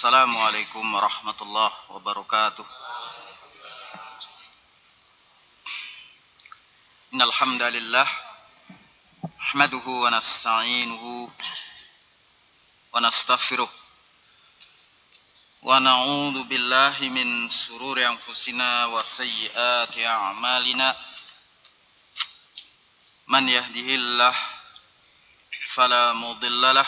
السلام عليكم ورحمة الله وبركاته إن الحمد لله نحمده ونستعينه ونستغفره ونعوذ بالله من سرور أنفسنا وسيئات أعمالنا من يهده الله فلا مضل له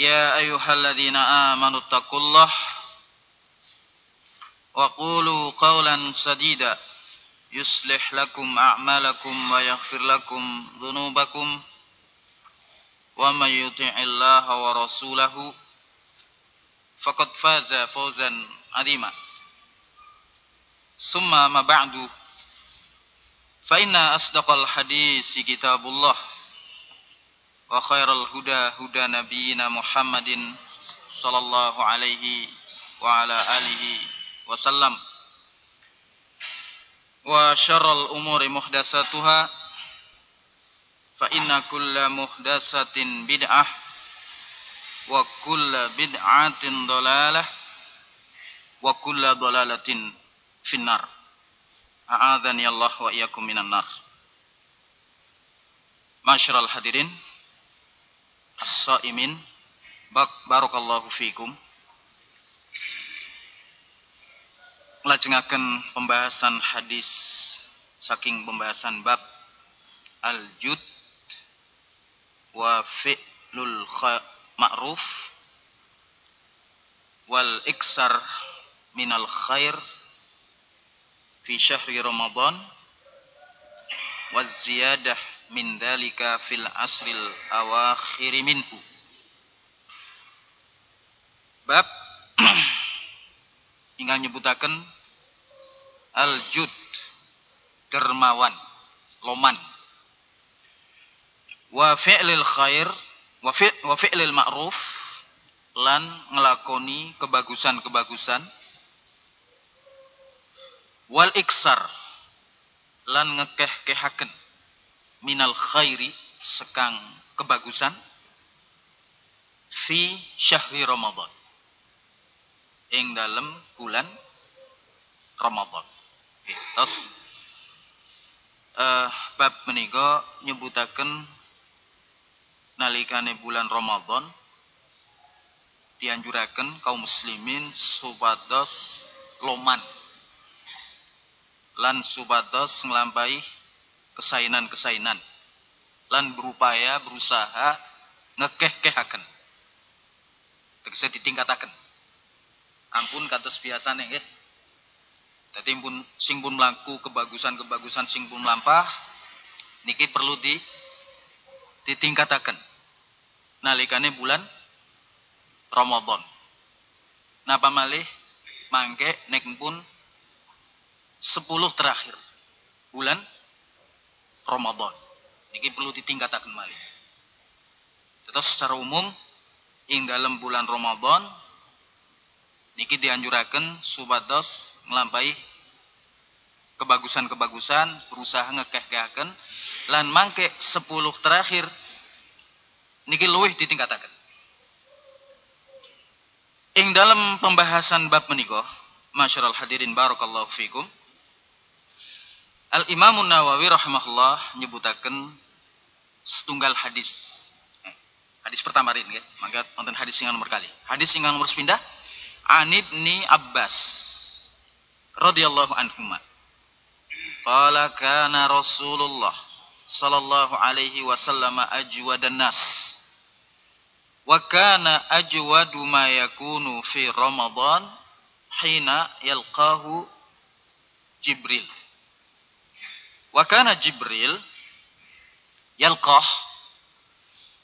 يا أيها الذين آمنوا اتقوا الله وقولوا قولا سديدا. يصلح لكم أعمالكم ويغفر لكم ذنوبكم ومن يطع الله ورسوله فقد فاز فوزا عظيما. ثم ما بعد فإن أصدق الحديث كتاب الله. وخير الهدى هدى نبينا محمد صلى الله عليه وعلى آله وسلم وشر الأمور محدثاتها فإن كل محدثة بدعة وكل بدعة ضلالة وكل ضلالة في النار أعاذني الله وإياكم من النار Masyarul hadirin As-saimin. Barakallahu fikum. Ngelajengaken pembahasan hadis Saking pembahasan bab Al-jud Wa fi'lul ma'ruf Wal iksar minal khair Fi syahri Ramadan Waz ziyadah min dalika fil asril awakhir minhu. Bab hingga nyebutaken al jud dermawan loman. Wa fi'lil khair wa fi' wa fi'lil ma'ruf lan ngelakoni kebagusan-kebagusan. Wal iksar lan ngekeh-kehaken minal khairi sekang kebagusan fi syahri Ramadan ing dalam bulan Ramadan. Terus uh, bab menika nyebutaken nalikane bulan Ramadan dianjuraken kaum muslimin supados loman lan supados nglampahi kesainan-kesainan. Lan berupaya berusaha ngekeh-kehaken. Tegese ditingkataken. Ampun kados biasane nggih. Dadi pun sing pun mlaku kebagusan-kebagusan sing pun lampah niki perlu di ditingkataken. Nalikane bulan Ramadan. Napa malih? Mangke nek pun 10 terakhir bulan Ramadan. Ini perlu ditingkatakan malih. Tetap secara umum ing dalam bulan Ramadan niki dianjurakan subados melampai kebagusan-kebagusan berusaha ngekeh-kehaken lan mangke 10 terakhir niki luwih ditingkatakan. Ing dalam pembahasan bab menika, masyarul hadirin barakallahu fikum. Al Imam Nawawi rahimahullah nyebutaken setunggal hadis. Eh, hadis pertama ini ya. Mangga wonten hadis sing nomor kali. Hadis sing nomor sepindah an ibni Abbas radhiyallahu anhuma qala kana Rasulullah sallallahu alaihi wasallam ajwadan nas wa kana ajwadu ma yakunu fi Ramadan hina yalqahu Jibril وكان جبريل يلقاه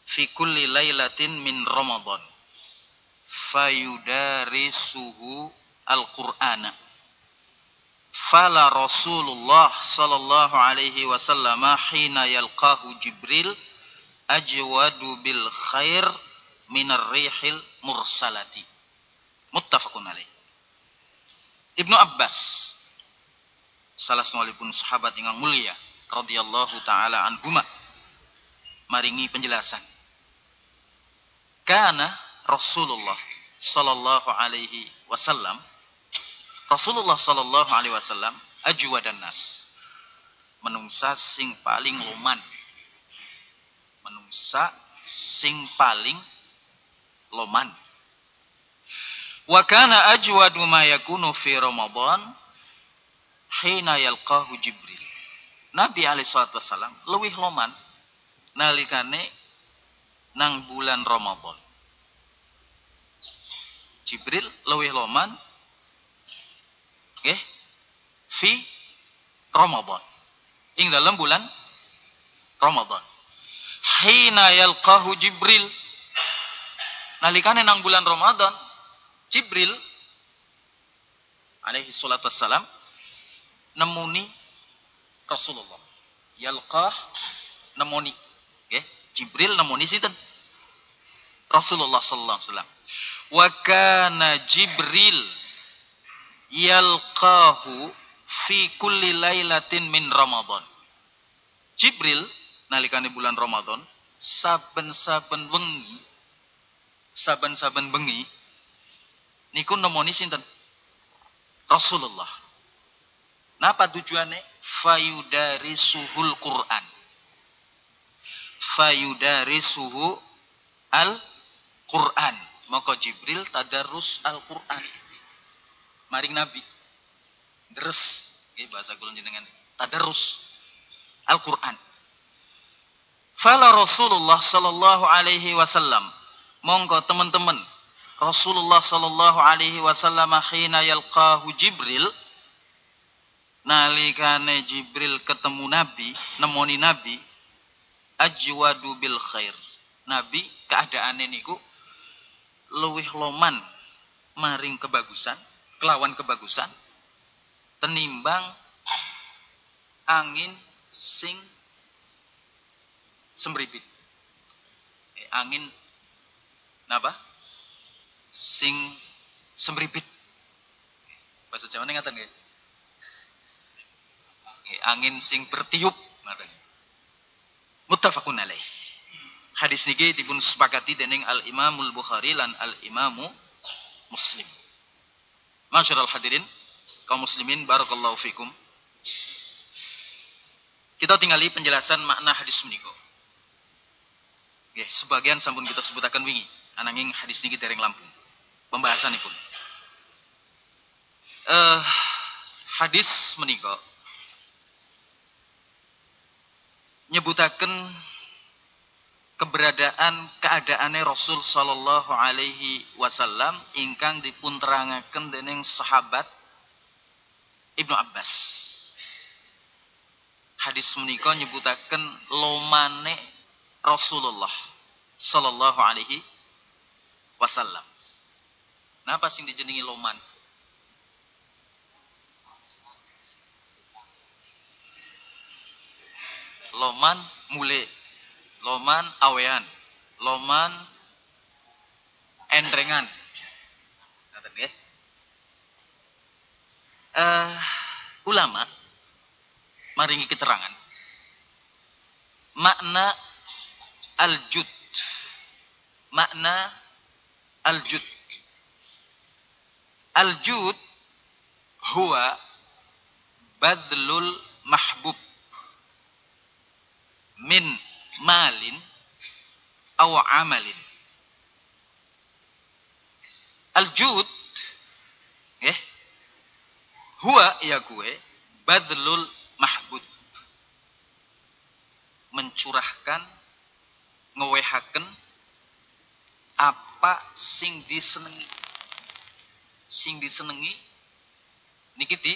في كل ليلة من رمضان فيدارسه القرآن. فلا رسول الله صلى الله عليه وسلم حين يلقاه جبريل أجود بالخير من الريح المرسلة. متفق عليه. ابن عباس salah pun sahabat yang mulia radhiyallahu taala anhuma. Maringi penjelasan. Karena Rasulullah sallallahu alaihi wasallam Rasulullah sallallahu alaihi wasallam ajwa dan nas. Menungsa sing paling loman menungsa sing paling loman wa kana ajwadu ma yakunu fi ramadan hina yalqahu jibril. Nabi alaihi wasallam luwih loman nalikane nang bulan Ramadan. Jibril lewih loman okay, fi Ramadan. Ing dalam bulan Ramadan. Hina yalqahu Jibril. Nalikane nang bulan Ramadan Jibril alaihi salatu wassalam nemuni Rasulullah yalqah nemuni okay. Jibril nemuni sinten Rasulullah sallallahu alaihi wasallam wa kana Jibril yalqahu fi kulli lailatin min Ramadan. Jibril nalikane bulan Ramadan saben-saben wengi saben-saben bengi niku nemoni sinten? Rasulullah. Napa tujuannya? Fayudari suhul Quran. Fayudari suhu al Quran maka Jibril tadarus Al-Qur'an. Maring Nabi. Deres, bahasa kula jenengan. Tadarus Al-Qur'an. Fala Rasulullah sallallahu alaihi wasallam monggo teman-teman Rasulullah sallallahu alaihi wasallam khina yalqahu Jibril nalikane Jibril ketemu Nabi, nemoni Nabi ajwadu bil khair. Nabi keadaane niku luwih loman maring kebagusan, kelawan kebagusan, tenimbang angin sing semribit. Eh, angin napa? Sing semribit. Bahasa Jawa ngaten nggih. Eh, angin sing bertiup. Muttafaqun alaih hadis niki dipun sepakati dening Al Imamul Bukhari lan Al Imamu Muslim. Masyarul hadirin kaum muslimin barakallahu fikum. Kita tinggali penjelasan makna hadis menika. Oke, sebagian sampun kita sebutakan wingi, ananging hadis niki dereng lampung. Pembahasanipun. Eh uh, hadis menika nyebutaken keberadaan keadaannya Rasul sallallahu alaihi wasallam ingkang dipunterangaken dening sahabat Ibnu Abbas. Hadis menika nyebutaken lomane Rasulullah sallallahu alaihi wasallam. Napa sing dijenengi loman? Loman mule loman awean loman endrengan. Ngaten nggih uh, ulama maringi keterangan. Makna aljud. Makna aljud. Aljud huwa badlul mahbub min malin aw amalin. Al-jud Huwa ya kue badlul mahbud. Mencurahkan ngewehaken apa sing disenengi. Sing disenengi niki di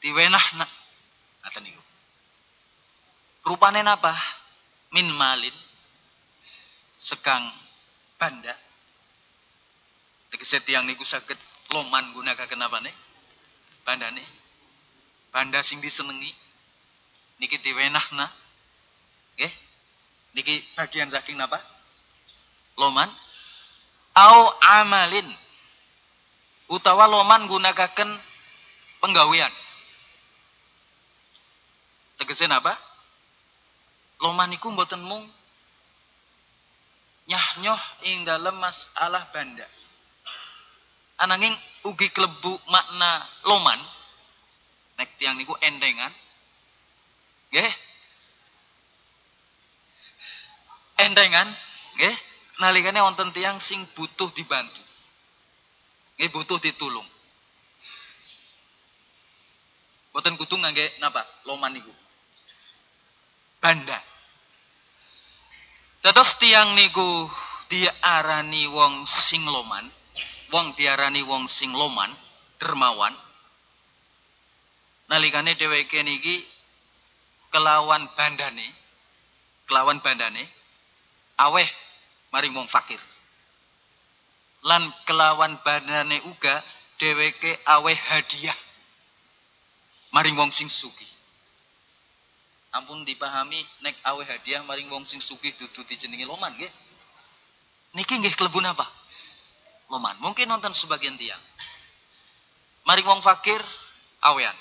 diwenahna. Ngaten niku. Rupane napa? Min malin sekang banda. Tegese tiang niku saged loman gunakaken apa nih? Bandane. Banda sing disenengi niki diwenahna. Nggih. Niki bagian saking napa? Loman au amalin utawa loman gunakaken penggawean. Tegese napa? Loman niku mboten mung nyah-nyoh ing dalam masalah banda. Ananging ugi klebu makna loman nek tiang niku endengan. Nggih. Endengan, nggih, nalikane wonten tiang sing butuh dibantu. Nggih butuh ditulung. Boten kudu ngangge napa? Loman niku. Banda. Dados tiang niku diarani wong sing loman, wong diarani wong sing loman, dermawan. Nalikane dheweke niki kelawan bandane, kelawan bandane aweh maring wong fakir. Lan kelawan bandane uga dheweke aweh hadiah maring wong sing sugih ampun dipahami nek awe hadiah maring wong sing sugih dudu dijenengi loman nggih. Niki nggih klebu napa? Loman. Mungkin nonton sebagian tiang. Maring wong fakir awean.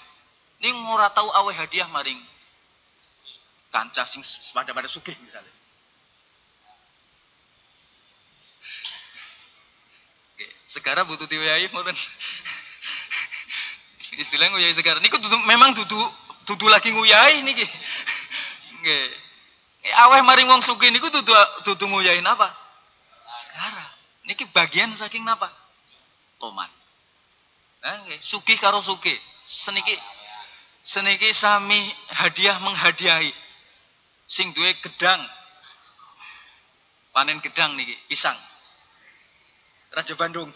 Ning ora tahu awe hadiah maring kancah sing pada pada sugih misalnya. Sekarang butuh diwayahi mboten. Istilahnya nguyai sekarang niku memang dudu dudu lagi nguyai niki. Nggih. Aweh maring wong sugih niku dudu dudu nguyahin apa? Sekarang. Niki bagian saking napa? Loman. Nah, nggih, sugih karo sugih. Seniki seniki sami hadiah menghadiahi. Sing duwe gedang. Panen gedang niki, pisang. Raja Bandung.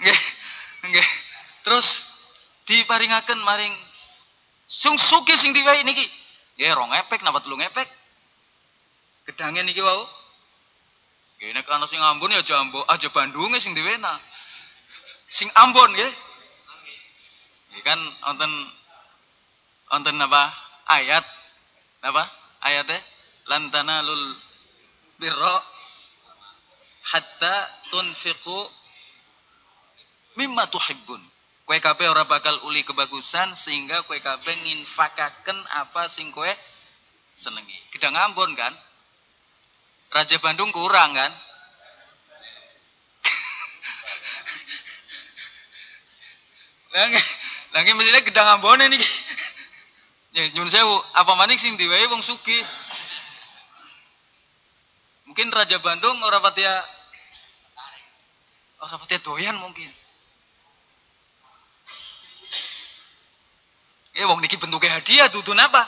Nggih. Nggih. Terus diparingaken maring Sung suki sing diwai niki. Ya rong epek napa telu epek. Gedange niki wau. Ya nek sing Ambon ya aja aja Bandunge sing diwena. Sing Ambon. Ya kan wonten wonten apa? Ayat apa? Ayatnya lan tanalul birra hatta tunfiqu mimma tuhibbun. Kue kabeh ora bakal uli kebagusan sehingga kue kabeh nginfakaken apa sing kue senengi. Kita ngambon kan? Raja Bandung kurang kan? Lagi, lagi mestinya gedang ambone nih. Ya nyun apa maning sing diwehi wong suki. Mungkin Raja Bandung ora patia ora patia doyan mungkin. Eh wong niki bentuknya hadiah dudu napa?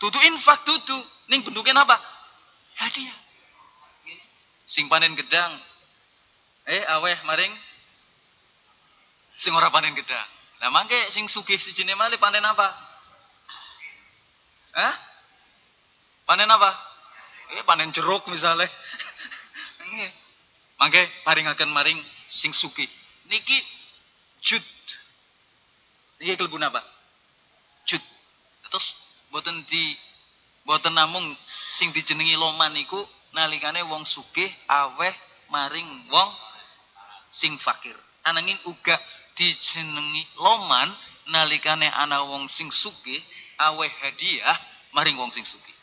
Dudu infak dudu. Ning bentuknya napa? Hadiah. Sing panen gedang. Eh aweh maring sing ora panen gedang. Lah mangke sing sugih sijine malih panen apa? Hah? Panen apa? Eh panen jeruk misalnya. Nggih. Mangke paringaken maring sing sugih. Niki jud Niki kelebu napa? Jud. Terus boten di boten namung sing dijenengi loman niku nalikane wong sugih aweh maring wong sing fakir. Ananging uga dijenengi loman nalikane ana wong sing sugih aweh hadiah maring wong sing sugih.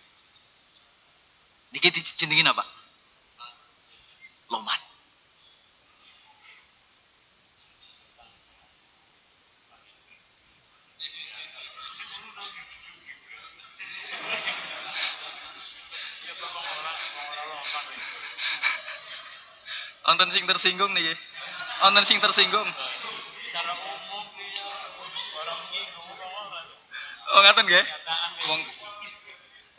Niki dijenengi napa? Loman. Wonten sing tersinggung nih. Wonten sing tersinggung. Oh ngaten nggih? Wong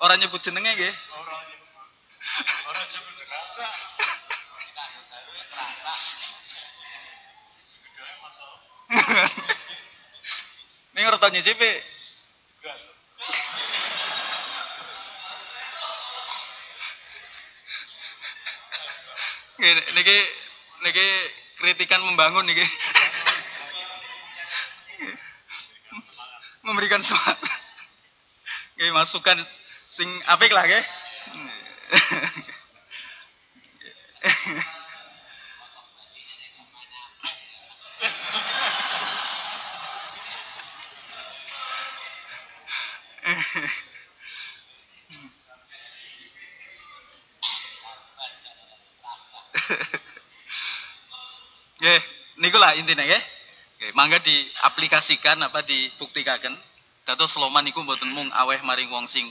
ora nyebut jenenge nggih. Ora nyebut terasa. Ning ora tau nyicipi. Niki niki kritikan membangun niki. Memberikan semangat. Nggih masukan sing apik lah nggih. Nggih, niku lah intine nggih. Nggih, mangga diaplikasikan apa dibuktikan. Dados sloman niku mboten mung aweh maring wong sing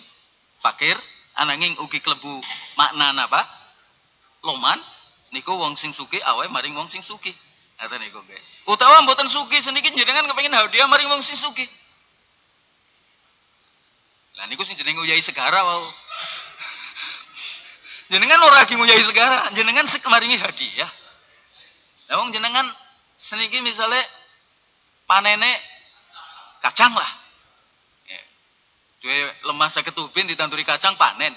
fakir, ananging ugi klebu makna napa? Loman niku wong sing suki aweh maring wong sing suki. Ngaten niku nggih. Utawa mboten suki seniki jenengan kepengin hadiah maring wong sing suki. Lah niku sing jeneng uyai segara. Jenengan ora lagi nguyai segara, jenengan sik maringi hadiah. Lah wong jenengan seniki misale panene kacang lah. Ya. Duwe lemah saged ubin ditanduri kacang panen.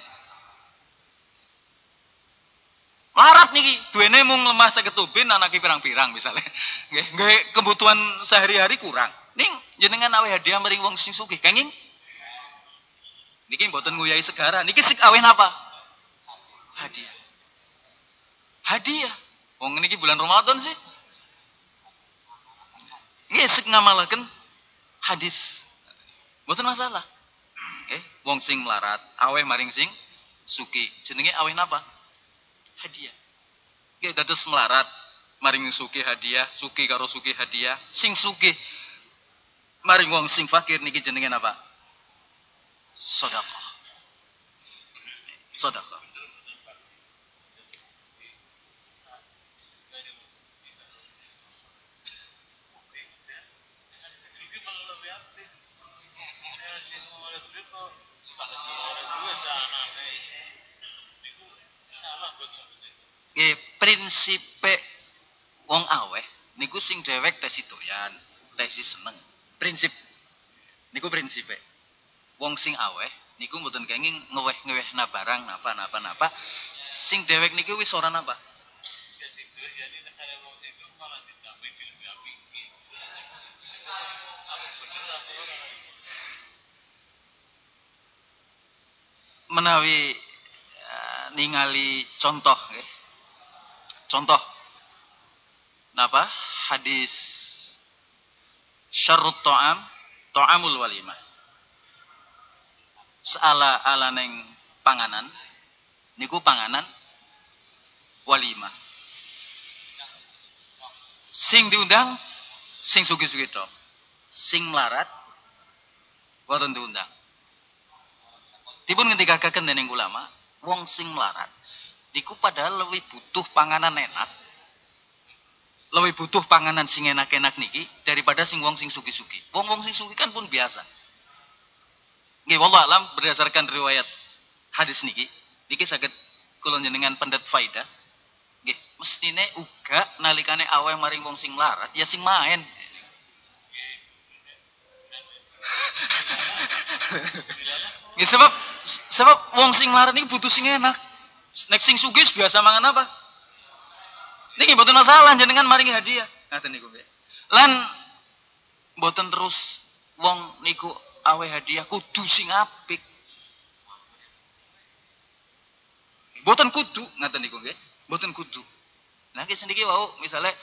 Larat niki, duwene mung lemah saged ubin anake pirang-pirang misalnya. Nggih, kebutuhan sehari-hari kurang. Ning jenengan awe hadiah maring wong sing sugih, kenging. Niki mboten nguyai segara, niki sik aweh napa? Hadiah. Hadiah. Wong niki bulan Ramadan sih. Nggih sik ngamalaken hadis. Mboten masalah. Nggih, wong sing melarat aweh maring sing suki. Jenenge aweh napa? Hadiah. Nggih dados melarat maring suki hadiah, suki karo suki hadiah, sing suki maring wong sing fakir niki jenenge napa? Sedekah. Sedekah. Nggih, prinsipe wong aweh niku sing dewek tes doyan, tes seneng. Prinsip niku prinsipe. Wong sing aweh niku mboten kenging ngeweh-ngeweh na barang napa napa napa. Sing dewek niku wis ora napa. Menawi uh, ningali contoh. Contoh napa? Hadis syarrut ta'am ta'amul walimah. Seala ala neng panganan niku panganan walimah. Sing diundang sing sugi-sugi tok. Sing melarat boten diundang. Dipun ngendikaken dening ulama, wong sing melarat Iku padahal lebih butuh panganan enak. Lebih butuh panganan sing enak-enak niki daripada sing wong sing suki-suki. Wong-wong sing suki kan pun biasa. Nggih wallah alam berdasarkan riwayat hadis niki, niki saged kula jenengan pendet faida. Nggih, mestine uga nalikane aweh maring wong sing larat ya sing main. Nggih sebab sebab wong sing larat niki butuh sing enak. Nek sing sugis biasa mangan apa? Niki mboten masalah jenengan maringi hadiah. Ngaten niku nggih. Lan mboten terus wong niku awe hadiah kudu sing apik. Mboten kudu ngaten niku nggih. Mboten kudu. Nah ki sendiki wau misale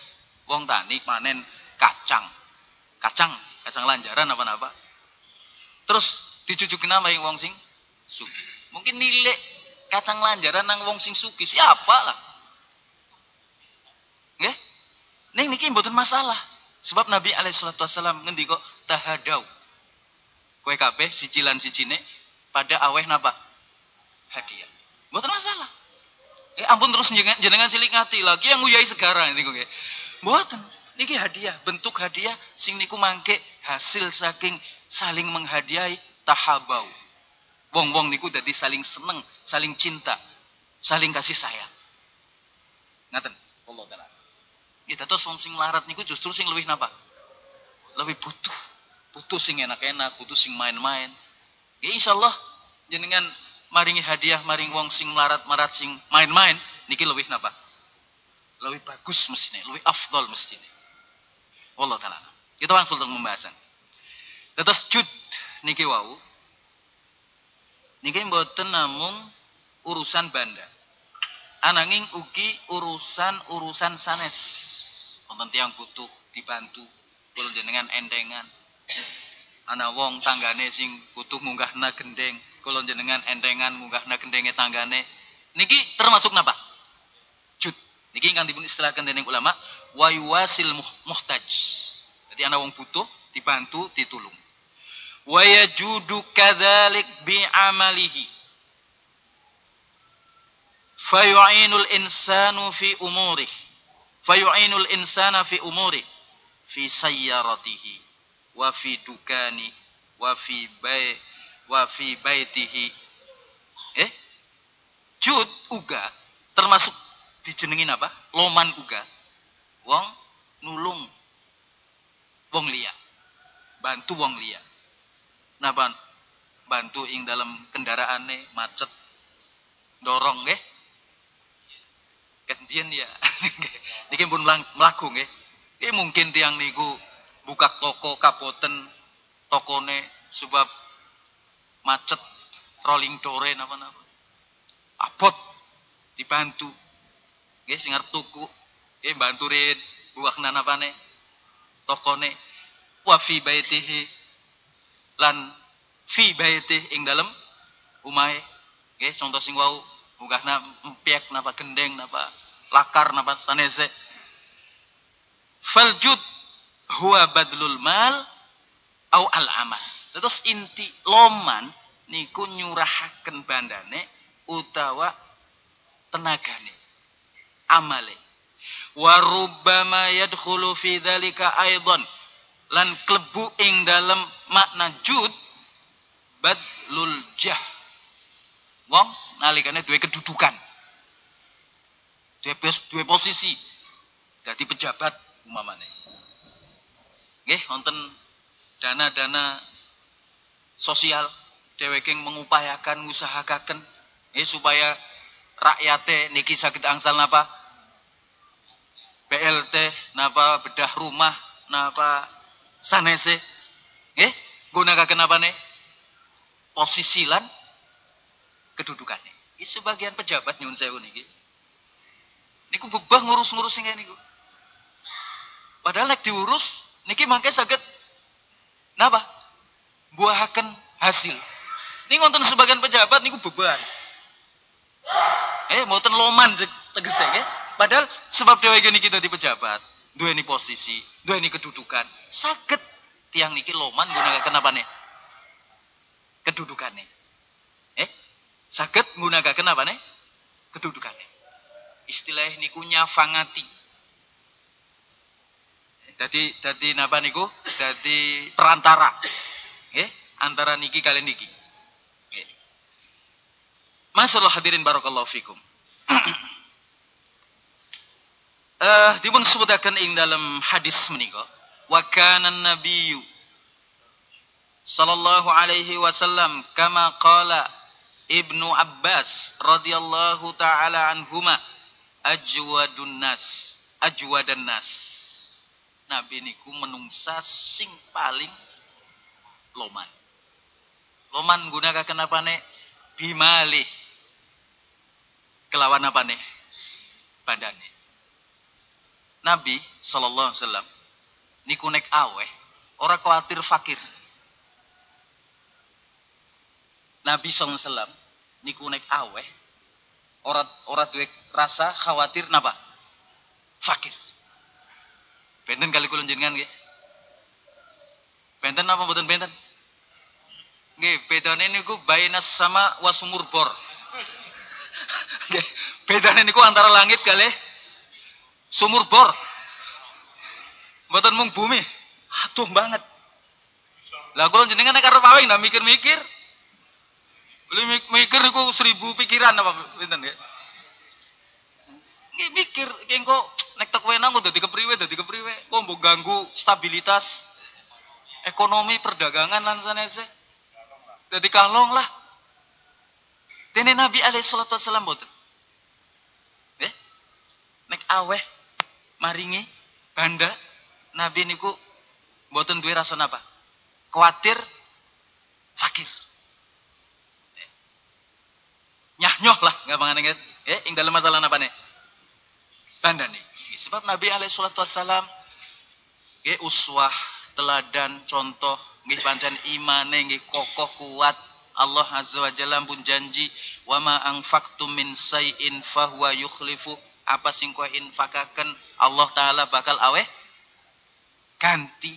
wong tani panen kacang. Kacang, kacang lanjaran apa-apa. Terus dijujukin nama yang wong sing sugi. Mungkin nilai kacang lanjaran nang wong sing suki siapa lah? Nggih? Ning niki mboten masalah. Sebab Nabi alaihi salatu wasallam ngendika tahadau. Kowe kabeh sicilan sicine pada aweh napa? Hadiah. Mboten masalah. Eh ampun terus jenengan cilik ngati lagi yang nguyai sekarang niku nggih. Mboten. Niki hadiah, bentuk hadiah sing niku mangke hasil saking saling menghadiahi tahabau. Wong-wong niku dadi saling seneng, saling cinta, saling kasih sayang. Ngaten, Allah taala. Kita tuh wong sing larat niku justru sing lebih napa? Lebih butuh. Butuh sing enak-enak, butuh sing main-main. Ya insyaallah jenengan maringi hadiah maring wong sing melarat-marat sing main-main niki lebih napa? Lebih bagus mestinya, lebih afdol mestinya. Allah taala. Kita langsung untuk pembahasan. Terus jud niki wau. Niki mboten namung urusan banda. Ananging ugi urusan-urusan sanes. Wonten tiyang butuh dibantu kula jenengan endengan. Ana wong tanggane sing butuh munggahna gendeng kula jenengan entengan munggahna gendenge tanggane niki termasuk napa jud niki ingkang dipun istilahkan dening ulama wa yuwasil muhtaj jadi ana wong butuh dibantu ditulung wa yajudu kadzalik bi amalihi fayu'inul insanu fi umurih. Fayu'inul insana fi umurih. Fi sayyaratihi. Wa fi dukani. Wa fi bai wa fi baitihi. Eh? Jud uga termasuk dijenengin apa? Loman uga. Wong nulung. Wong liya. Bantu wong liya napa? Bantu ing dalam kendaraane macet. Dorong nggih. Kendian ya? Niki pun mlaku nggih. Mungkin tiang niku buka toko kaboten tokone sebab macet rolling dore napa-napa. Abot dibantu. Nggih sing tuku nggih bantu rin buakna napane tokone. Wa fi baitihi lan fi baitihi ing dalem umahe nggih contoh sing wau bugahna empiak napa gendeng napa lakar napa sanese faljud huwa badlul mal au al amal Terus inti loman niku nyurahaken bandane utawa tenagane amale. Wa rubbama yadkhulu fi dzalika aidan lan klebu ing dalam makna jud badlul jah. Wong nalikane duwe kedudukan. Duwe posisi. Dadi pejabat umamane. Nggih wonten dana-dana sosial dheweke mengupayakan ngusahakan eh supaya rakyate niki sakit angsal napa BLT napa bedah rumah napa sanese eh gunakaken apa nih posisi lan kedudukannya ini sebagian pejabat nyun sewu niki niku bebah ngurus-ngurus sing niku padahal lek diurus niki mangke sakit napa buahaken hasil. Ini ngonten sebagian pejabat niku beban. Eh, mboten loman tegese ya. Padahal sebab dheweke niki di pejabat, ini posisi, ini kedudukan, saged tiang niki loman gunakaken apa nih? Kedudukannya. Eh, saged gunakaken apa nih? Kedudukannya. Istilah niku nyafangati. Jadi jadi napa niku? Jadi perantara Nggih, antara niki kalian niki. Nggih. Masyaallah hadirin barakallahu fikum. Eh, uh, dipun sebutaken ing dalam hadis menika, wa kana nabiyyu sallallahu alaihi wasallam kama qala Ibnu Abbas radhiyallahu taala anhuma ajwadun nas ajwadan nas Nabi niku menungsa sing paling loman. Loman gunakan kenapa nih? Bimali. Kelawan apa nih? Badane. Nabi sallallahu alaihi wasallam niku nek aweh ora khawatir fakir. Nabi sallallahu alaihi wasallam niku nek aweh ora ora duwe rasa khawatir napa? Fakir. Benten kali kula jenengan nggih. Benten apa mboten benten? Nggih, bedane niku bainas sama wasumur bor. Bedane niku antara langit kali sumur bor. Mboten mung bumi. Aduh banget. Lah kula jenengan nek arep awing mikir-mikir. Beli mikir niku seribu pikiran apa pinten nggih. Nggih mikir kok nek tek wenang dadi kepriwe dadi kepriwe. Kok mbok ganggu stabilitas ekonomi perdagangan lan sanese. Dadi kalong lah. Dene Nabi alaihi salatu wasallam boten. Eh? Nek aweh maringi banda Nabi niku mboten duwe rasa apa? Kuatir fakir. Eh. Nyah nyoh lah gampang inget. Eh, ing dalam masalah apa nih? Banda nih. Sebab Nabi alaihi salatu nggih uswah, teladan, contoh nggih pancen imane nggih kokoh kuat. Allah azza wa jalla pun janji wa ma anfaqtum min say'in fahuwa yukhlifu apa sing kowe infakaken Allah taala bakal aweh ganti.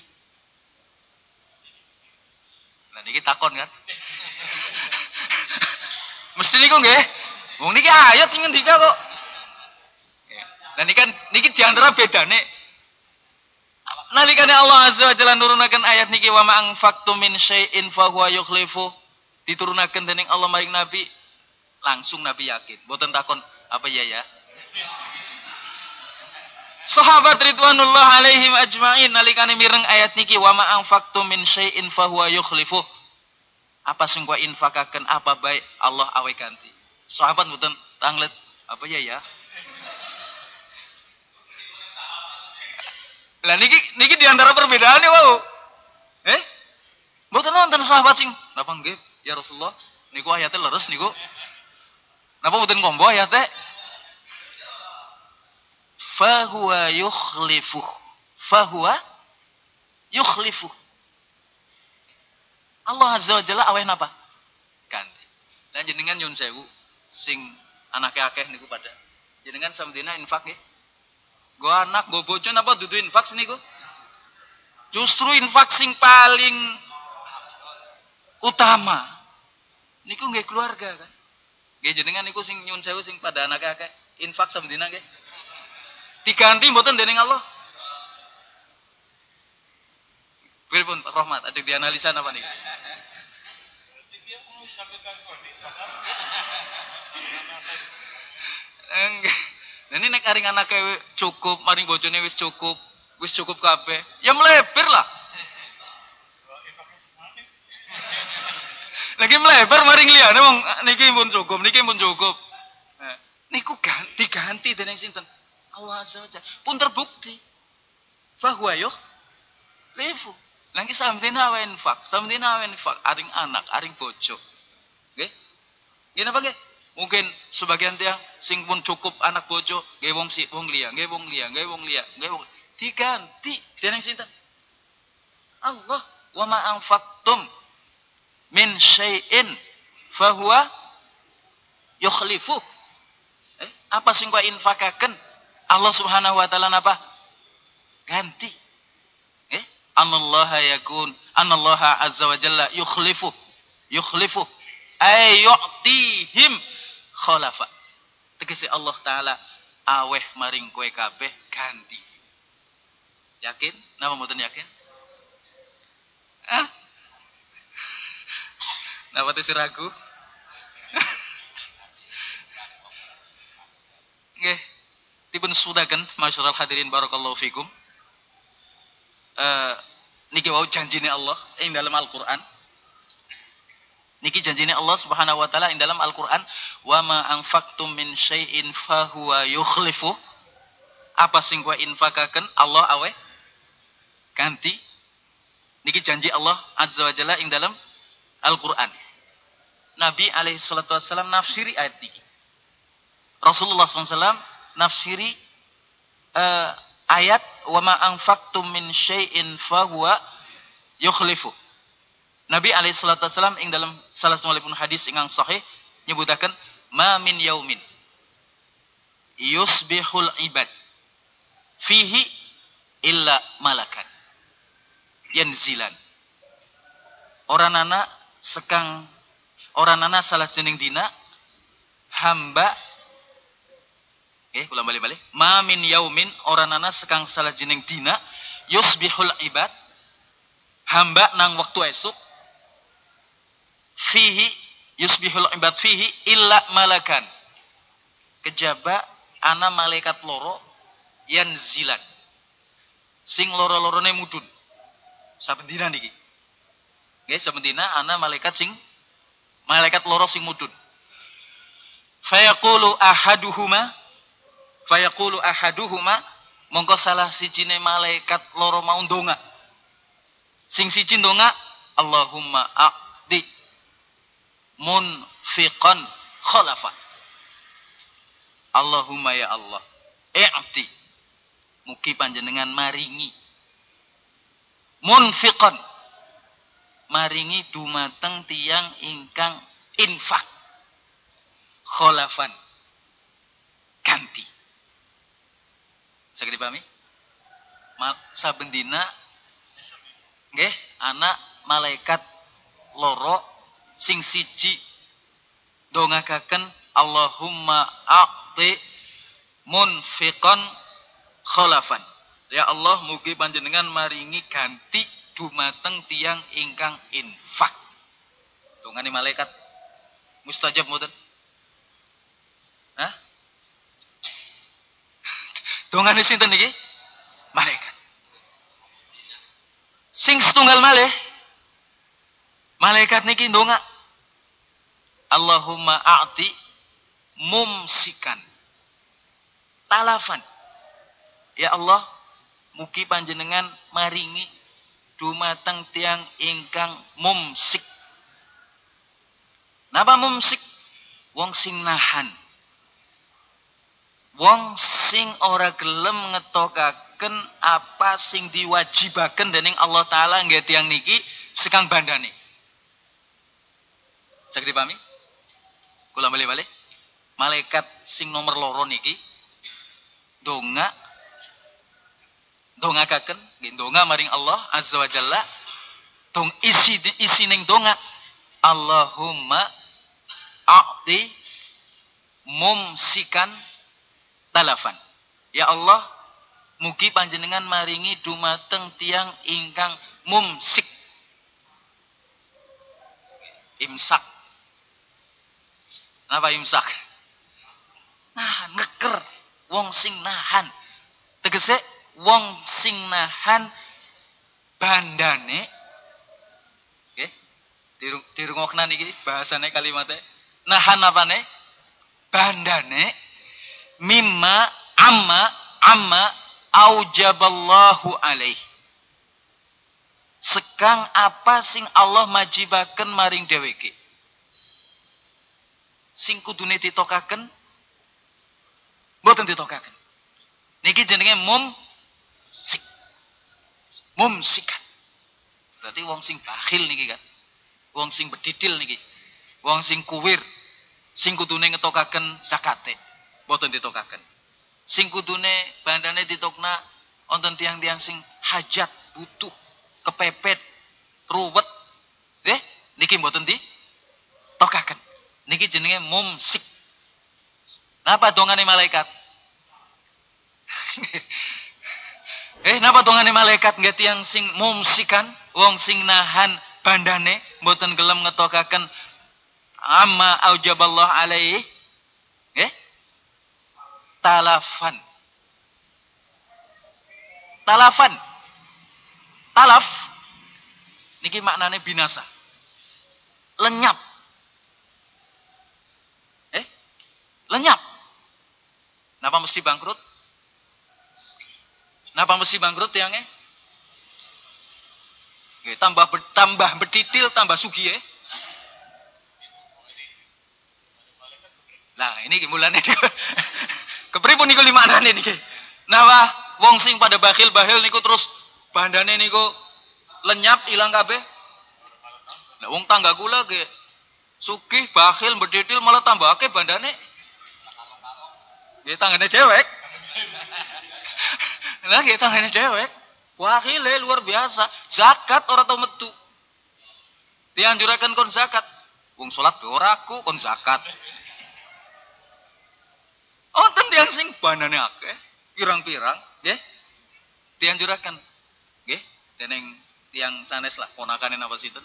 Lah niki takon kan? Mesti niku nggih. Wong niki ayat sing ngendika kok. Lah niki kan niki di antara bedane nalikane Allah azza wa jalla nurunaken ayat niki wa ma anfaqtum min syai'in fa huwa yukhlifu diturunaken dening Allah maring Nabi langsung Nabi yakin. Boten takon apa ya ya? Sahabat ridwanullah alaihim ajmain nalikane mireng ayat niki wa ma anfaqtum min syai'in fahuwa yukhlifu. Apa sing kua infakaken apa baik Allah awe ganti. Sahabat mboten tanglet apa ya ya? Lah niki niki di antara perbedaannya wow. Eh? Mboten nonton sahabat sing napa nggih ya Rasulullah niku ayatnya leres niku. Napa mboten kombo ayatnya? Fahuwa yukhlifuh fahuwa yukhlifuh Allah azza wa jalla aweh napa? Ganti. Dan jenengan nyun sewu sing anake akeh niku pada. Jenengan samdina infak nggih. Go anak go bojo napa dudu infak niku justru infak sing paling utama. Niku nggih keluarga kan? Nggih jenengan niku sing nyun sewu sing pada anak akeh. Infak samdina nggih diganti mboten dening Allah. Pripun Pak Rahmat, ajak dianalisa apa nih? Enggak. Ini nek aring anake cukup, maring bojone wis cukup, wis cukup kabeh. Ya melebar lah. Lagi melebar maring liyane wong niki pun cukup, niki pun cukup. Nah, niku ganti ganti dening sinten? Allah Azza wa pun terbukti. Bahwa yuk lefu lagi samdina wa infak. Samdina wa infak. Aring anak aring bojo. Nggih? Gini apa nggih? Mungkin sebagian tiang sing pun cukup anak bojo nggih wong si wong liya nggih wong liya nggih wong liya nggih wong diganti dening sinten? Allah. Wa ma anfaqtum min syai'in fahuwa yukhlifu eh, apa sing kau infakaken Allah Subhanahu wa taala apa? Ganti. Eh? Anallaha yakun, anallaha azza wa jalla yukhlifu. Yukhlifu. Ay yu'tihim khalafa. Tegese Allah taala aweh maring kowe kabeh ganti. Yakin? Napa mboten yakin? Ah? Napa teh ragu? Nggih dipun sudaken masyaallah hadirin barakallahu fikum. Uh, niki wau janjine Allah ing dalam Al-Qur'an. Niki janjine Allah Subhanahu wa taala ing dalam Al-Qur'an wa ma anfaqtum min syai'in fahuwa yukhlifu. Apa sing kowe infakaken? Allah awe ganti. Niki janji Allah azza wa jalla ing dalam Al-Qur'an. Nabi alaihi salatu wasallam nafsiri ayat niki. Rasulullah SAW nafsiri uh, ayat wa ma anfaqtum min syai'in huwa yukhlifu. Nabi alaihi salatu wasallam ing dalam salah satu hadis ingkang sahih nyebutaken ma min yaumin yusbihul ibad fihi illa malakan yanzilan. Orang nana sekang orang nana salah jeneng dina hamba Oke, ulang balik-balik. Ma min yaumin orang nana sekang salah jeneng dina yusbihul ibad hamba nang waktu esuk fihi yusbihul ibad fihi illa malakan. Kejaba ana malaikat loro yang zilan. Sing loro-lorone mudun. Saben dina niki? Nggih saben dina ana malaikat sing malaikat loro sing mudun. Fayaqulu ahaduhuma fayaqulu ahaduhuma mongko salah sijine malaikat loro mau ndonga. Sing siji ndonga Allahumma aqdi munfiqan khalafa. Allahumma ya Allah i'ti. Mugi panjenengan maringi. Munfiqan maringi dumateng tiang ingkang infak. Kholafan ganti sakit dipahami? Saben dina nggih anak malaikat loro sing siji dongakaken Allahumma aqti munfiqan khalafan. Ya Allah mugi panjenengan maringi ganti dumateng tiang ingkang infak. Dongane malaikat. Mustajab mboten Hah? Dongane sinten niki? Malaikat. Sing setunggal malih. Malaikat niki ndonga Allahumma a'ti mumsikan. Talafan. Ya Allah mugi panjenengan maringi dumateng tiang ingkang mumsik. Napa mumsik? Wong sing nahan wong sing ora gelem ngetokaken apa sing diwajibaken dening Allah taala nggih tiang niki sekang bandane Saged dipahami? Kula bali-bali. Malaikat sing nomor loro niki donga dongakaken nggih donga maring Allah azza wa jalla dong isi isi ning donga Allahumma a'ti mumsikan talafan. Ya Allah, mugi panjenengan maringi dumateng tiang ingkang mumsik. Imsak. Napa imsak? Nahan, ngeker. Wong sing nahan. Tegese wong sing nahan bandane. Nggih. Okay. Dirungokna niki bahasane kalimatnya. Nahan apane? Bandane mimma amma amma aujaballahu alaih. Sekang apa sing Allah majibaken maring dheweke? Sing kudune ditokaken? Mboten ditokaken. Niki jenenge mum sik mum sikan berarti wong sing bakhil niki kan wong sing bedidil niki. Wong sing kuwir. Sing kudune ngetokaken zakate boten ditokaken. Sing kudune bandane ditokna wonten tiang-tiang sing hajat, butuh, kepepet, ruwet. Eh, niki boten di tokaken. Niki jenenge mumsik. Napa dongane malaikat? eh, napa dongane malaikat nggak tiang sing mumsikan, wong sing nahan bandane boten gelem ngetokaken amma aujaballah alaihi talafan. Talafan. Talaf niki maknane binasa. Lenyap. Eh? Lenyap. Napa mesti bangkrut? Napa mesti bangkrut tiangnya? Oke, tambah tambah betitil, tambah sugi ya. Nah, ini mulane Kepripun niku limaknane niki? Nawa wong sing pada bakhil-bakhil niku terus bandane niku lenyap ilang kabeh. Nah wong tangga kula ge sugih bakhil bedidil malah tambah akeh bandane. Nggih tanggane dewek. Nah nggih tanggane dewek. Wakhile luar biasa. Zakat ora tau metu. Dianjuraken kon zakat. Wong salat ora aku kon zakat. Wonten tiang sing bandane akeh, pirang-pirang, nggih. Dianjuraken nggih dening tiang sanes lah ponakane napa sinten?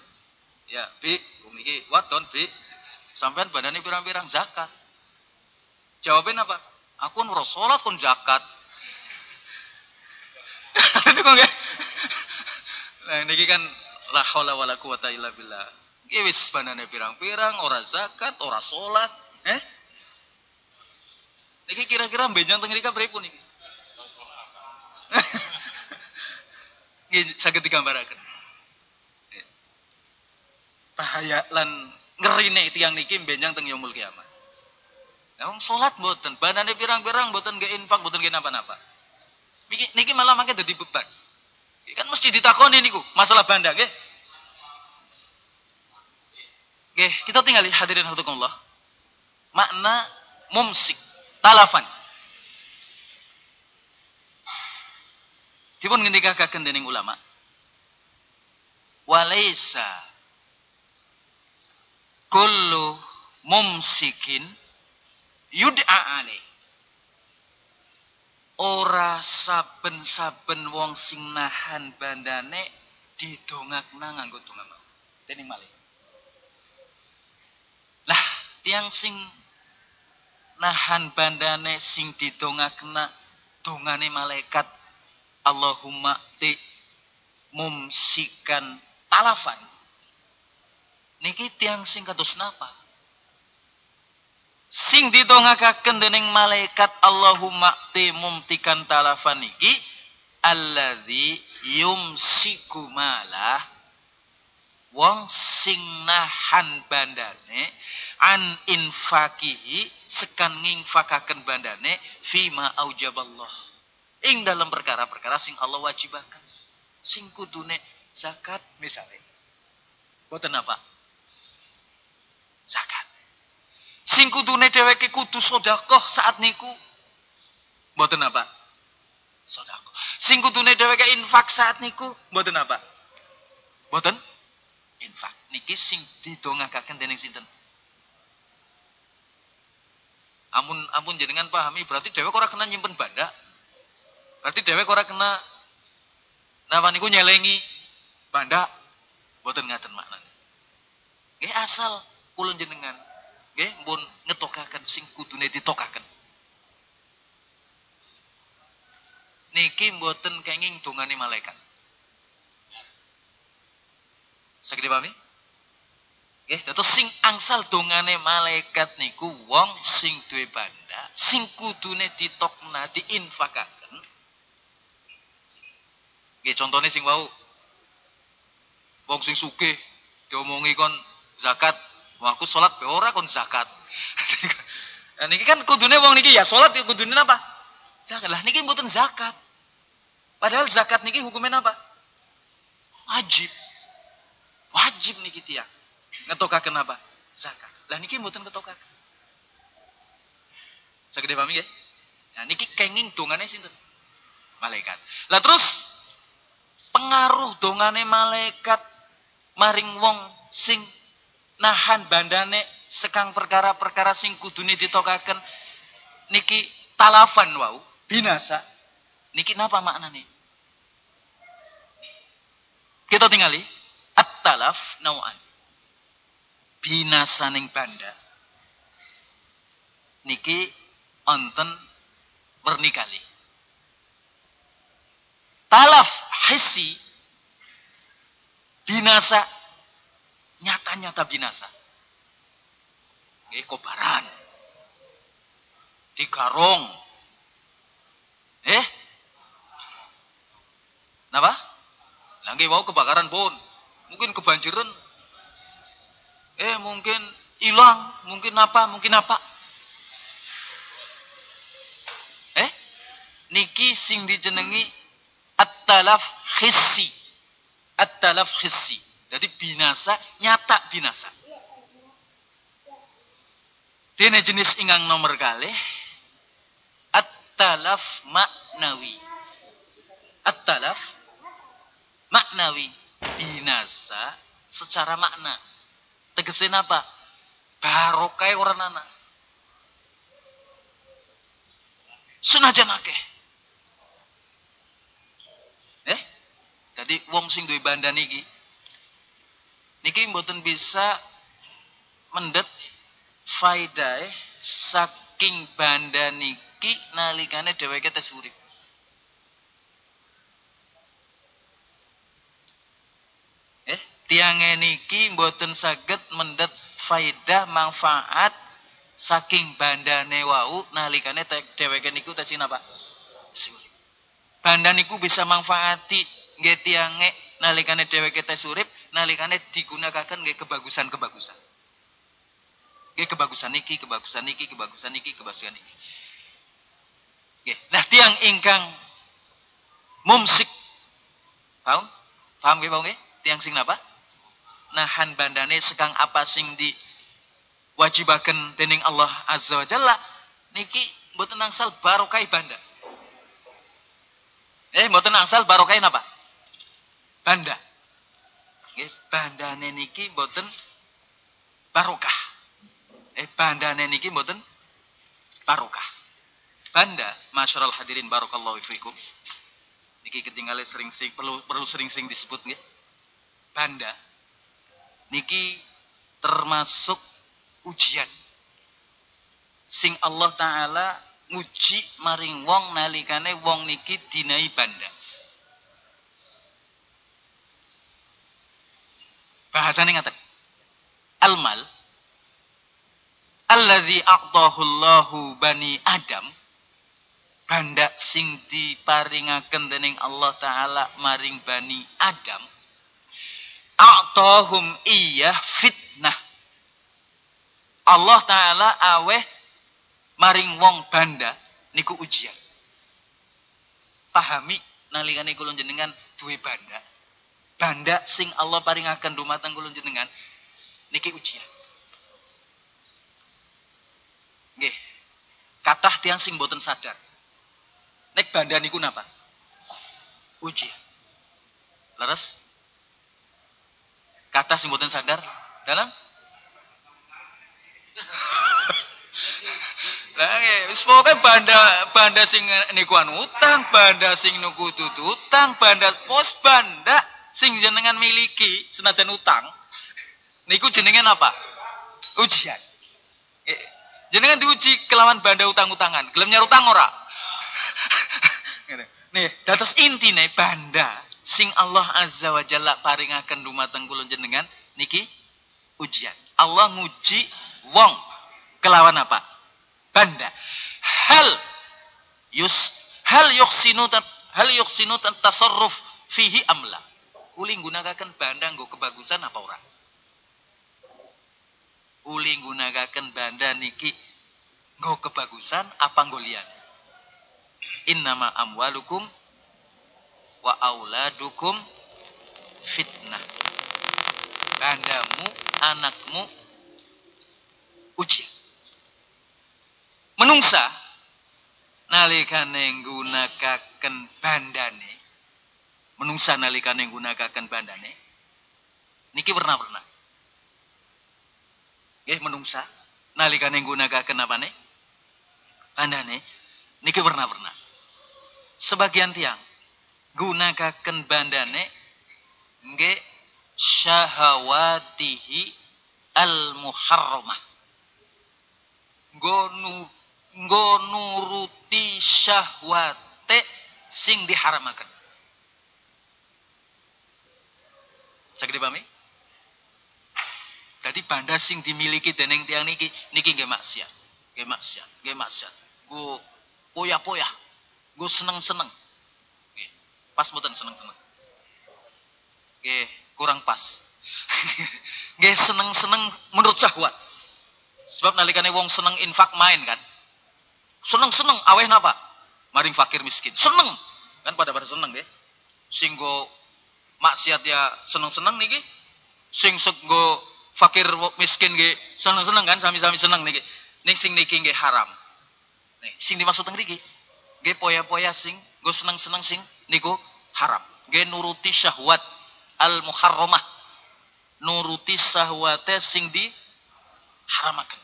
Ya, Bi, wong wadon, Bi. Sampean bandane pirang-pirang zakat. Jawabin apa? Aku nurut salat kon zakat. Kok nggih. Nah, niki kan la haula wala quwata illa billah. Iki wis pirang-pirang, ora zakat, ora salat, eh? Niki kira-kira benjang teng mrika pripun niki? Nggih saged digambaraken. Bahaya lan ngerine tiang niki benjang teng yaumul kiamat. Nah, salat mboten, bandane pirang-pirang mboten nggih infak, mboten nggih napa-napa. Niki malah makin dadi beban. Kan mesti ditakoni niku masalah banda nggih. Nggih, kita tinggal hadirin Allah. Makna mumsik talafan. Dipun ngendikaken dening ulama. Walaisa kullu mumsikin yud'a alaih. Ora saben-saben wong sing nahan bandane didongakna nganggo donga mau. Dening malih. Lah, tiang sing nahan bandane sing didongakna dongane malaikat. Allahumma ti mumsikan talafan. Niki tiang sing kados napa? Sing didongakaken dening malaikat Allahumma ti mumtikan talafan niki alladzi yumsiku malah wong sing nahan bandane an infakihi sekan nginfakaken bandane fima aujaballah. Ing dalam perkara-perkara sing Allah wajibakan sing kudune zakat misalnya boten apa? Zakat. Sing kudune dheweke kudu sedekah saat niku. Boten apa? Sedekah. Sing kudune dheweke infak saat niku. Boten apa? Boten infak. Niki sing didongakaken dening sinten? Amun amun jenengan pahami berarti dhewek ora kena nyimpen banda berarti dhewek ora kena napa niku nyelengi banda boten ngaten maknane. Nggih asal kula jenengan nggih mbun ngetokaken sing kudune ditokaken. Niki mboten kenging dongane malaikat Saged dipahami? Nggih, terus sing angsal dongane malaikat niku wong sing duwe banda, sing kudune ditokna diinfakaken. Nggih, contone sing wau wong sing sugih diomongi kon zakat, wong aku salat be ora kon zakat. nah, niki kan kudune wong niki ya salat ya kudune apa? Zakat. Lah niki mboten zakat. Padahal zakat niki hukumnya apa? Wajib. Wajib niki tiyang. Ngetokaken apa? Zakat. Lah niki mboten ketokaken. Saged pahami nggih? Nah niki kenging dongane sinten? Malaikat. Lah terus pengaruh dongane malaikat maring wong sing nahan bandane sekang perkara-perkara sing kudune ditokaken niki talafan wau binasa niki napa maknane kita tinggali At-talaf nau'an. Binasaning banda. Niki onten werni kali. Talaf hissi binasa nyata-nyata binasa. Nggih kobaran. Digarong. Eh? Napa? Lagi mau kebakaran pun mungkin kebanjiran, eh mungkin hilang, mungkin apa, mungkin apa. Eh, niki sing dijenengi at-talaf hissi. At-talaf. Jadi binasa, nyata binasa. Dene jenis ingang nomor kali at-talaf maknawi. At-talaf maknawi secara makna. Tegesin apa? Barokai orang anak. Senajan akeh. Eh? Tadi wong sing duwe banda niki niki mboten bisa mendet faidah saking banda niki nalikane dheweke tes urip. Tiang niki mboten saged mendet faidah manfaat saking bandane wau nalikane dheweke niku tes napa? Urip. Banda niku bisa manfaati nggih tiange nalikane dheweke tes urip, nalikane digunakaken nggih kebagusan-kebagusan. Nggih kebagusan niki, kebagusan niki, kebagusan niki, kebagusan niki. Nggih. Nah, tiang ingkang mumsik paham? Paham nggih, paham nggih? Tiang sing napa? Nahan bandane sekang apa sing di wajibaken dening Allah Azza wa Jalla niki mboten angsal barokah banda. Eh, mboten angsal barokah napa? Banda. Nggih, bandane niki mboten barokah. Eh, bandane niki mboten barokah. Banda, masyarul hadirin barakallahu fikum. Niki ketinggalan sering-sering perlu perlu sering-sering disebut nggih. Banda niki termasuk ujian. Sing Allah taala nguji maring wong nalikane wong niki dinai banda. Bahasane ngaten. Al-mal alladzi a'tahu Allahu bani Adam banda sing diparingaken dening Allah taala maring bani Adam a'tahum iya fitnah. Allah taala aweh maring wong banda niku ujian. Pahami nalikane kula jenengan duwe banda. Banda sing Allah paringaken dumateng kula jenengan niki ujian. Nggih. Kathah tiang sing boten sadar. Nek banda niku napa? Ujian. Leres kata sing boten sadar dalam Lah wis pokoke banda banda sing nikuan utang, banda sing nuku tutang, banda pos banda sing jenengan miliki senajan utang. Niku jenengan apa? Ujian. Jenengan diuji kelawan banda utang-utangan. Gelem utang ora? Nih, dados intine banda sing Allah Azza wa Jalla paringaken dumateng kula jenengan niki ujian. Allah nguji wong kelawan apa? Banda. Hal yus hal yuksinu hal yuksinu tasarruf fihi amla. Uli gunakaken banda nggo kebagusan apa ora? Uli gunakaken banda niki nggo kebagusan apa nggo liyane? Innama amwalukum wa auladukum fitnah. Bandamu, anakmu ujian. Menungsa nalikane nggunakaken bandane menungsa nalikane nggunakaken bandane niki pernah-pernah. Nggih menungsa nalikane nggunakaken apane? Bandane niki pernah-pernah. Sebagian tiang gunakaken bandane nggih syahawatihi al muharramah nggo nuruti syahwate sing diharamaken Saged dipahami? Dadi banda sing dimiliki dening tiang niki niki nggih maksiat. Nggih maksiat, nggih maksiat. Go poya-poya. Go seneng-seneng. Pas mboten seneng-seneng. Nggih, kurang pas. Nggih seneng-seneng menurut syahwat. Sebab nalikane wong seneng infak main kan. Seneng-seneng aweh napa? Maring fakir miskin. Seneng. Kan pada pada seneng nggih. Sing go maksiat ya seneng-seneng niki. Sing sego fakir miskin nggih seneng-seneng kan sami-sami seneng niki. Ning sing niki nggih haram. Nih, sing dimaksud ngriki nggih poya-poya sing go seneng-seneng sing niku haram. Nggih nuruti syahwat al muharramah. Nuruti syahwate sing di haramaken.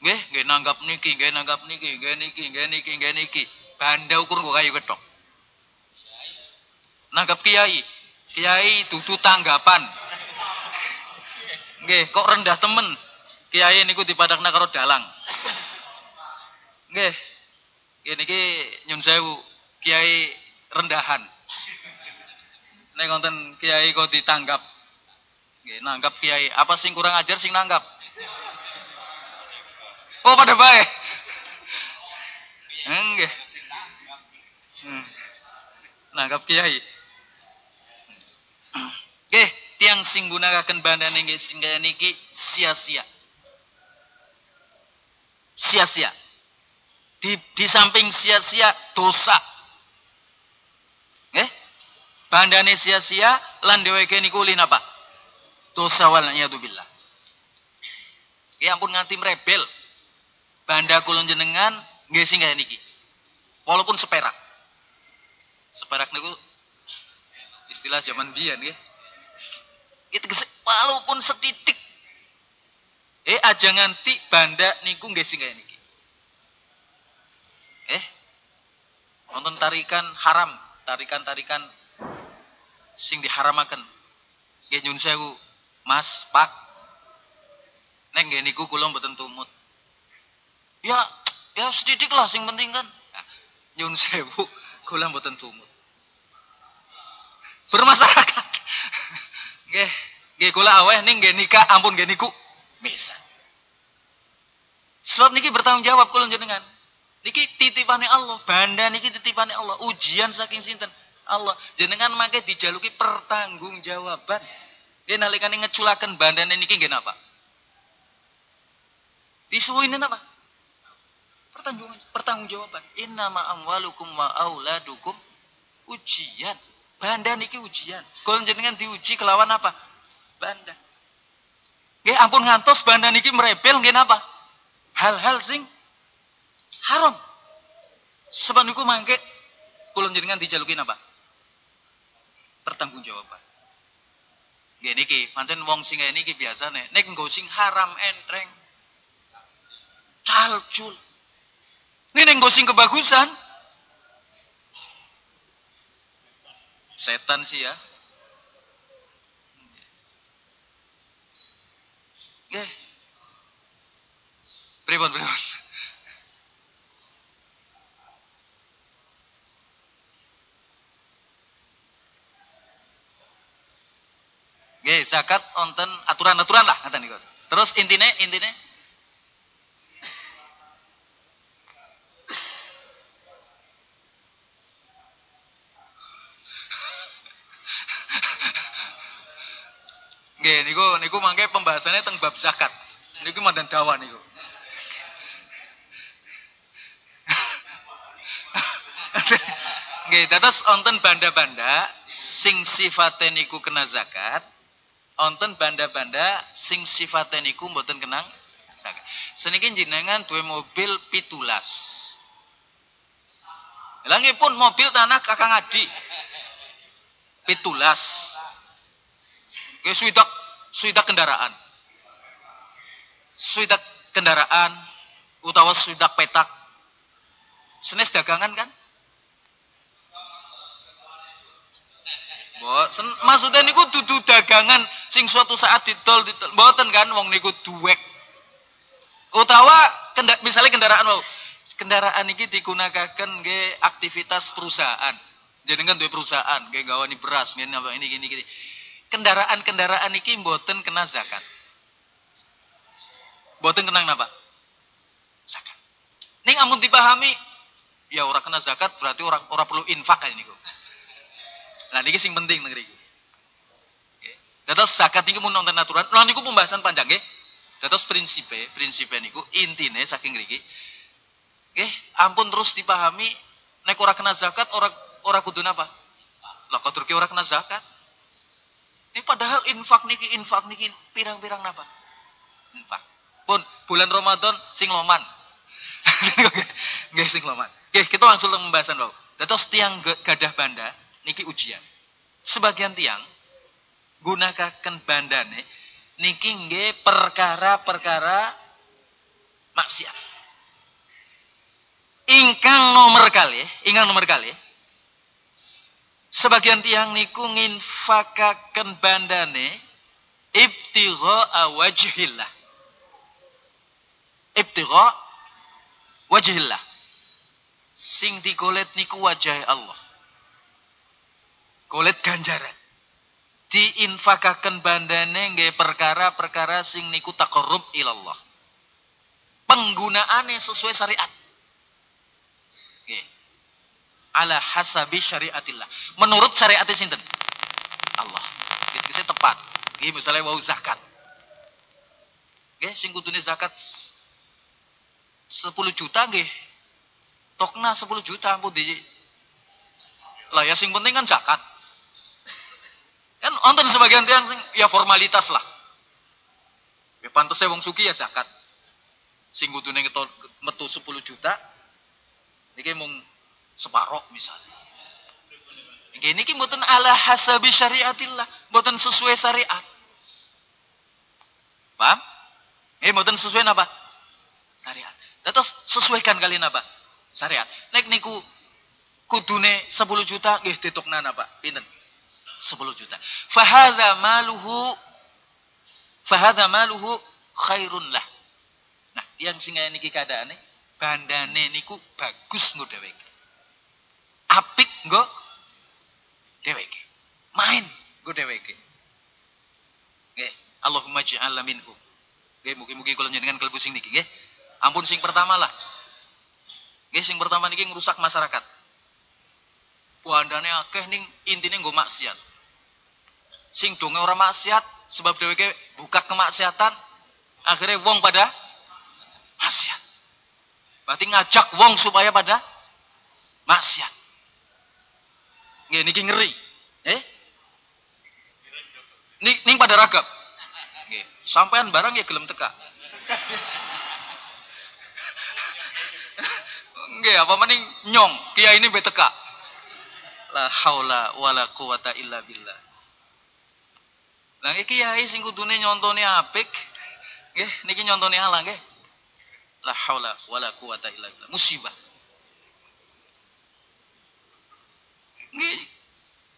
Nggih, nggih nanggap niki, nggih nanggap niki, nggih niki, nggih niki, nggih niki. Banda ukur kok kayu ketok. Nanggap kiai. Kiai dudu tanggapan. Nggih, kok rendah temen. Kiai niku dipadakna karo dalang. Nggih. Ini ki nyun sewu, kiai rendahan. Nek konten kiai kok ditanggap. Nggih, nanggap kiai. Apa sing kurang ajar sing nanggap? Oh, pada baik. Nggih. Hmm. Nanggap kiai. Oke, tiang sing gunakaken badan nggih sing kaya niki sia-sia. Sia-sia. Di, di samping sia-sia dosa. Bandane sia-sia lan dheweke niku apa? Dosa wal billah. Ya ampun nganti merebel. Banda kulon jenengan nggih sing kaya niki. Walaupun seperak. Seperak niku istilah zaman biyen nggih. Itu walaupun setitik. Eh aja nganti banda niku nggih sing kaya niki. Eh nonton tarikan haram, tarikan-tarikan sing diharamaken. Nggih nyun sewu, Mas, Pak. Neng nggih niku kula mboten tumut. Ya, ya sedidik lah sing penting kan. Nah, nyun sewu, kula mboten tumut. Bermasyarakat. Nggih, nggih kula aweh ning nggih nikah ampun nggih niku misa. Sebab niki bertanggung jawab kula jenengan. Niki titipane Allah, banda niki titipane Allah, ujian saking sinten? Allah. Jenengan mangke dijaluki pertanggungjawaban. Dia nalikane ngeculaken bandane niki nggih napa? Disuwine napa? Pertanggung pertanggungjawaban. Innama amwalukum wa auladukum ujian. Banda niki ujian. Kalau jenengan diuji kelawan apa? Banda. Nggih ampun ngantos banda niki merebel nggih napa? Hal-hal sing haram. Sebab niku mangke kula jenengan dijaluki napa? Pertanggungjawaban. Nggih niki pancen wong sing niki biasane nek nggo sing haram entreng. Calcul. Nggo sing kebagusan, Setan sih ya. Nggih. Pripun pripun? Nggih, zakat onten aturan-aturan lah ngaten niku. Terus intine intine Nggih niku niku mangke pembahasannya tentang bab zakat. Niku mandan dawa niku. Nggih, dados onten banda-banda sing sifate niku kena zakat, onten banda-banda sing sifate niku mboten kenang zakat. Seniki jenengan duwe mobil pitulas. pun mobil tanah Kakang Adi. Pitulas. Oke, swidak swidak kendaraan. Swidak kendaraan utawa swidak petak. Senes dagangan kan? Mbok, maksudnya niku dudu dagangan sing suatu saat ditol ditol. Mboten kan wong niku duwek. Utawa kenda, misalnya kendaraan mau kendaraan ini digunakan ke aktivitas perusahaan. Jadi kan dua perusahaan, kayak gawani beras, gini apa ini gini gini kendaraan-kendaraan iki mboten kena zakat. Mboten kena napa? Zakat. Ning amun dipahami ya ora kena zakat berarti orang ora perlu infak kayak niku. Nah niki sing penting negeri iki. Dados zakat niku mun nonton aturan, lan niku pembahasan panjang nggih. Dados prinsipe, prinsipe niku intine saking ngriki. Nggih, ampun terus dipahami nek ora kena zakat ora ora kudu napa? Lah kudu ora kena zakat. Ini padahal infak niki infak niki pirang-pirang napa? Infak. Pun bulan Ramadan sing loman. Nggih sing loman. Oke, kita langsung pembahasan loh. Dados tiang gadah banda niki ujian. Sebagian tiang gunakan bandane niki nggih perkara-perkara maksiat. ingkang nomor kali, ingkang nomor kali. Sebagian tiang niku nginfakaken bandane ibtigha wajhillah. Ibtigha wajhillah. Sing digolet niku wajah Allah. Golet ganjaran. Diinfakaken bandane nggih perkara-perkara sing niku taqarrub ilallah. Penggunaannya sesuai syariat ala hasabi syariatillah. Menurut syariat sinten? Allah. Gitu saya tepat. Nggih misalnya wau zakat. Nggih sing kudune zakat 10 juta nggih. Tokna 10 juta ampun di lah ya sing penting kan zakat. Kan wonten sebagian tiang sing ya formalitas lah. Ya pantas wong suki ya zakat. Sing kudune metu 10 juta niki mung separoh misalnya. Ini ki mboten ala hasabi syariatillah, mboten sesuai syariat. Paham? Eh mboten sesuai apa? Syariat. Terus sesuaikan kalian apa? Syariat. Nek niku kudune 10 juta nggih ditukna napa? Pinten? 10 juta. Fahadha maluhu fahadha maluhu khairun lah. Nah, yang singa niki keadaane bandane niku bagus nggo dheweke apik nggo dheweke. Main nggo dheweke. Nggih, Allahumma ja'alna minhum. Nggih, mugi-mugi kula njenengan kelebu sing niki nggih. Ampun sing pertama lah. Nggih, sing pertama niki ngrusak masyarakat. Puandane akeh ning intine nggo maksiat. Sing donge ora maksiat sebab dheweke buka kemaksiatan akhirnya wong pada maksiat. Berarti ngajak wong supaya pada maksiat. Nggih niki ngeri. Eh? Ning pada ragap. Nggih, sampean barang ya gelem teka. Nggih, apa mending nyong, kiai ini be teka. La haula wala quwata illa billah. Lah iki kiai sing kudune nyontone apik, nggih niki nyontone ala nggih. La haula wala quwata illa billah. Musibah.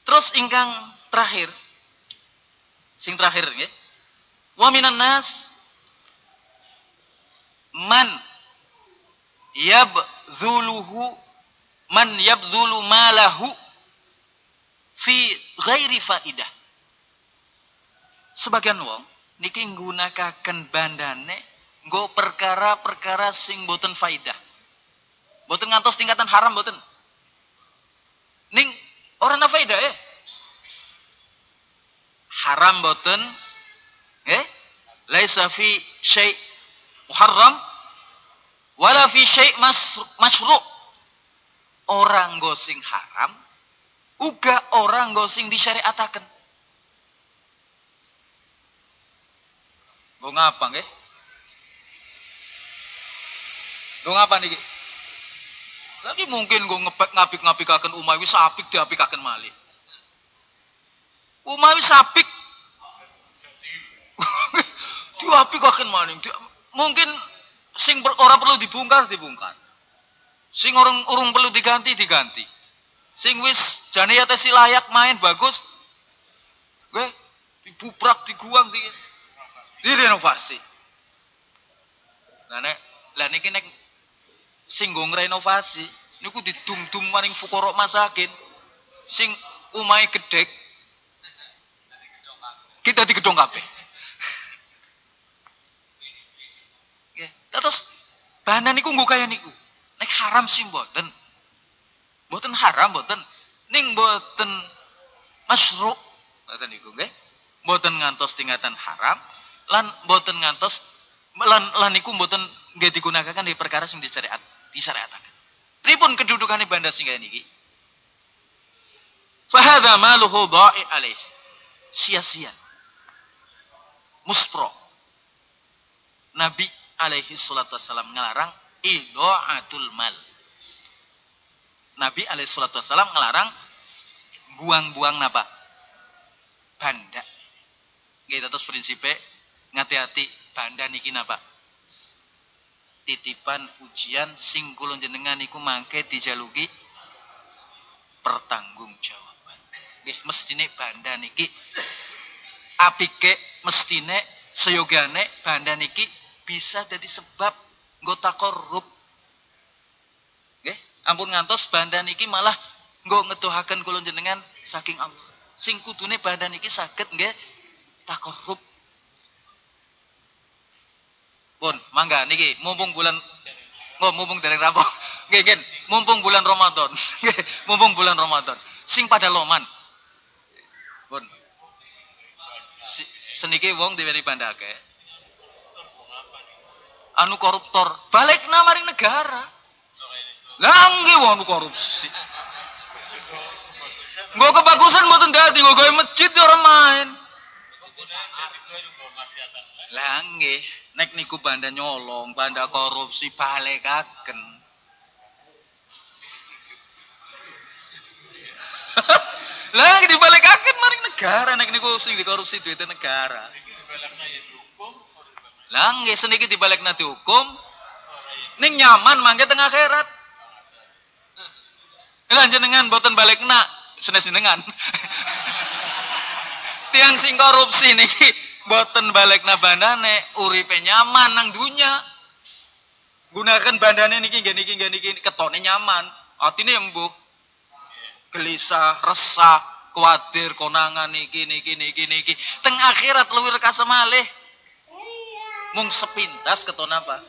Terus ingkang terakhir sing terakhir nggih. Wa minan nas man yabdhuluhu man yabdhulu malahu fi ghairi faidah. Sebagian wong niki nggunakaken bandane nggo perkara-perkara sing boten faidah. Boten ngantos tingkatan haram boten. Ning orang na faedah eh. Haram boten eh laisa fi syai' muharram wala fi syai' masyru' orang gosing haram uga orang gosing disyariataken Gue ngapa nggih? Gue ngapa niki? Lagi mungkin gue ngepek ngapik akan Umawi sapik akan mali. Umawi sapik. akan mali. Mungkin sing orang perlu dibongkar dibongkar. Sing orang urung perlu diganti diganti. Sing wis jane ya layak main bagus. Gue dibuprak diguang di direnovasi. Lah nek lah niki nek singgung renovasi niku didum-dum maring fukara masakin sing umai gedek kita di gedung nggih terus bahanan niku nggo kaya niku. Nek haram sih mboten. Mboten haram mboten. Ning mboten masyru ngoten niku nggih. Mboten ngantos tingkatan haram lan mboten ngantos lan lan niku mboten nggih digunakan di perkara sing disyariat disyariataken. Pripun kedudukane banda singgah niki? Fahadha maluhu dha'i alaih. Sia-sia. Muspro. Nabi alaihi salatu wassalam ngelarang idha'atul mal. Nabi alaihi salatu wassalam ngelarang buang-buang napa? Banda. Gitu terus prinsipnya ngati-hati banda niki napa? titipan ujian sing jenengan iku mangke dijaluki pertanggungjawaban. Nggih mestine banda niki apike mestine seyogane banda niki bisa jadi sebab nggota korup. Nggih, ampun ngantos banda niki malah nggo ngetuhaken kula jenengan saking Allah. Sing kudune banda niki saged nggih takorup. Pun, mangga niki mumpung bulan nggak mumpung dari rabok. Nggih, mumpung bulan Ramadan. Mumpung bulan Ramadan. Sing pada loman. Pun. Si, seniki wong diweri bandake. Anu koruptor, balik namaring negara. Lah nggih wong anu korupsi. Nggo kebagusan mboten dadi, nggo gawe masjid ya ora main. Lah nggih, nek niku banda nyolong, banda korupsi balekaken. Lah dibalekaken maring negara nek niku sing dikorupsi duitnya negara. Lah nggih seniki dibalekna dihukum ning nyaman mangke tengah akhirat. Lah jenengan boten balekna senes jenengan. Tiang sing korupsi niki boten balekna bandane uripe nyaman nang dunya. Gunakan bandane niki nggih niki nggih niki ketone nyaman. Atine embuk. Gelisah, resah, kuatir konangan niki niki niki niki. Teng akhirat luwih rekasa malih. Mung sepintas keton apa?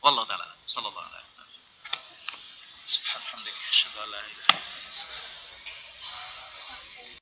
Wallahu taala sallallahu alaihi wasallam. Subhanallah.